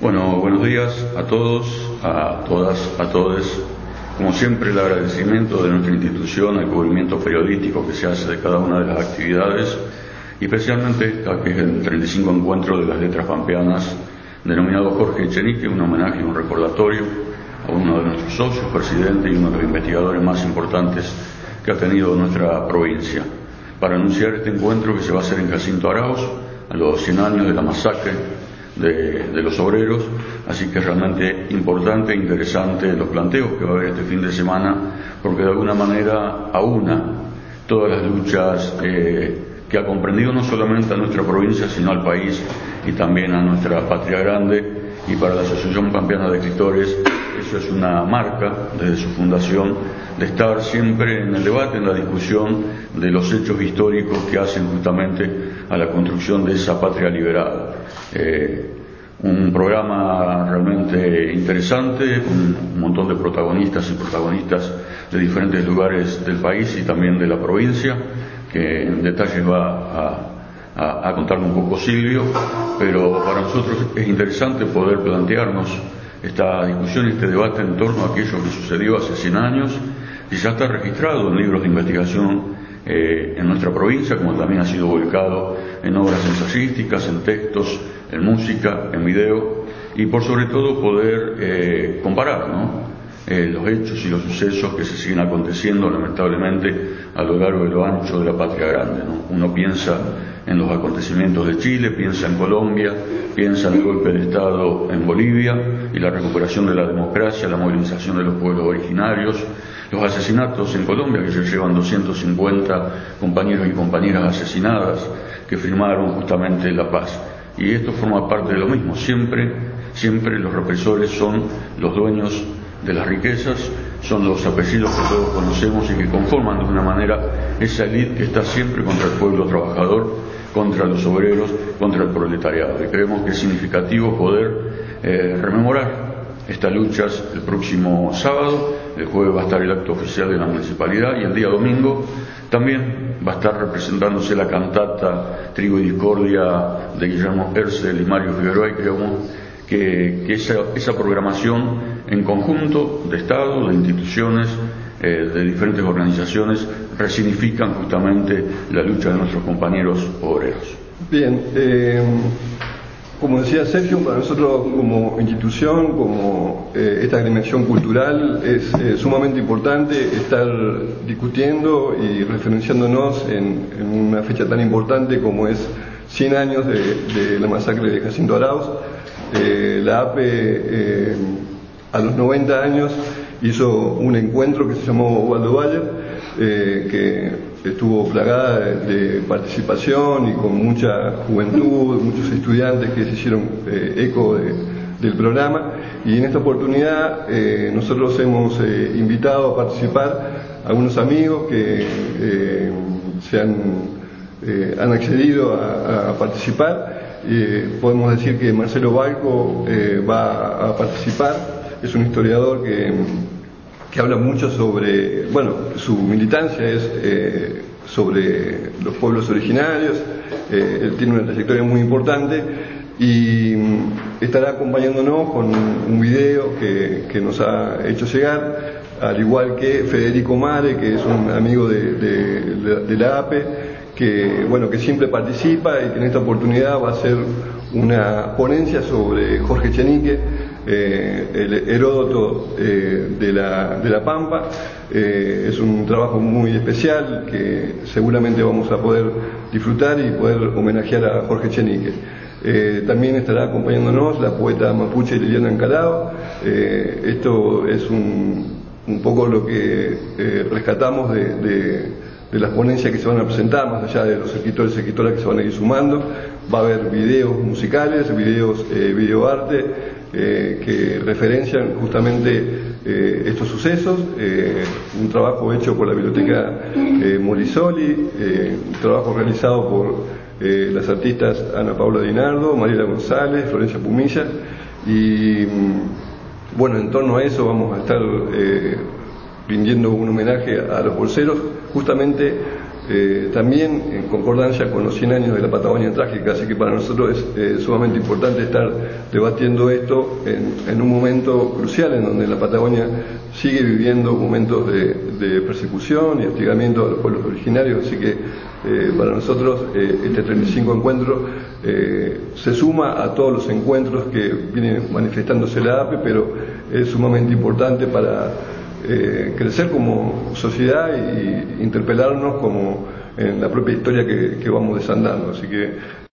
Bueno, buenos días a todos, a todas, a todos. Como siempre, el agradecimiento de nuestra institución al cubrimiento periodístico que se hace de cada una de las actividades y especialmente esta que es el 35 encuentro de las letras pampeanas denominado Jorge Echenique, un homenaje y un recordatorio a uno de nuestros socios, presidente y uno de los investigadores más importantes que ha tenido nuestra provincia, para anunciar este encuentro que se va a hacer en Jacinto Arauz, a los 100 años de la masacre de, los obreros, así que es realmente importante e interesante los planteos que va a haber este fin de semana, porque de alguna manera aúna todas las luchas eh, que ha comprendido no solamente a nuestra provincia, sino al país y también a nuestra patria grande. Y para la Asociación Pampeana de Escritores, eso es una marca desde su fundación de estar siempre en el debate, en la discusión de los hechos históricos que hacen justamente a la construcción de esa patria liberada. Eh, un programa realmente interesante, con un montón de protagonistas y protagonistas de diferentes lugares del país y también de la provincia, que en detalle va a, a, un poco Silvio, pero para nosotros es interesante poder plantearnos esta discusión, este debate en torno a aquello que sucedió hace 100 años y ya está registrado en libros de investigación eh, en nuestra provincia, como también ha sido volcado en obras ensayísticas, en textos, en música, en video, y por sobre todo poder eh, comparar eh, los hechos y los sucesos que se siguen aconteciendo lamentablemente a lo largo y lo ancho de la patria grande. Uno piensa en los acontecimientos de Chile, piensa en Colombia, piensa en el golpe de Estado en Bolivia y la recuperación de la democracia, la movilización de los pueblos originarios, los asesinatos en Colombia, que se llevan 250 compañeros y compañeras asesinadas que firmaron justamente la paz. Y esto forma parte de lo mismo. Siempre, siempre los represores son los dueños de las riquezas, son los apellidos que todos conocemos y que conforman de una manera esa élite que está siempre contra el pueblo trabajador, contra los obreros, contra el proletariado. Y creemos que es significativo poder eh, rememorar estas luchas el próximo sábado, el jueves va a estar el acto oficial de la municipalidad y el día domingo también va a estar representándose la cantata Trigo y Discordia de Guillermo Herzl y Mario Figueroa y creemos que, esa, programación en conjunto de Estado, de instituciones, eh, de diferentes organizaciones, resignifican justamente la lucha de nuestros compañeros obreros. Bien, eh, como decía Sergio, para nosotros como institución, como eh, esta dimensión cultural, es eh, sumamente importante estar discutiendo y referenciándonos en, una fecha tan importante como es 100 años de, la masacre de Jacinto Arauz. Eh, la APE a los 90 años hizo un encuentro que se llamó Waldo Bayer, que estuvo plagada de, participación y con mucha juventud, muchos estudiantes que se hicieron eh, eco del programa y en esta oportunidad eh, nosotros hemos eh, invitado a participar a algunos amigos que se han, han accedido a, a participar. podemos decir que Marcelo Balco va a participar, es un historiador que que habla mucho sobre, bueno, su militancia es eh, sobre los pueblos originarios, eh, él tiene una trayectoria muy importante y mm, estará acompañándonos con un video que, nos ha hecho llegar, al igual que Federico Mare, que es un amigo de, la APE, que, bueno, que siempre participa y que en esta oportunidad va a hacer una ponencia sobre Jorge Chenique, eh, el Heródoto eh, de, la, de, la, Pampa. Eh, es un trabajo muy especial que seguramente vamos a poder disfrutar y poder homenajear a Jorge Chenique. también estará acompañándonos la poeta mapuche Liliana Encalado. esto es un, un, poco lo que rescatamos de, de las ponencias que se van a presentar, más allá de los escritores y escritoras que se van a ir sumando. Va a haber videos musicales, videos, eh, videoarte, eh, que referencian justamente eh, estos sucesos. Eh, un trabajo hecho por la Biblioteca Morisoli, un trabajo realizado por las artistas Ana Paula Dinardo, Mariela González, Florencia Pumilla. Y mm, bueno, en torno a eso vamos a estar rindiendo un homenaje a los bolseros, justamente eh, también en concordancia con los 100 años de la Patagonia Trágica, así que para nosotros es eh, sumamente importante estar debatiendo esto en, un momento crucial en donde la Patagonia sigue viviendo momentos de, persecución y hostigamiento a los pueblos originarios, así que eh, para nosotros este 35 encuentro se suma a todos los encuentros que vienen manifestándose la APE, pero es sumamente importante para eh, crecer como sociedad y interpelarnos como en la propia historia que, que vamos desandando. Así que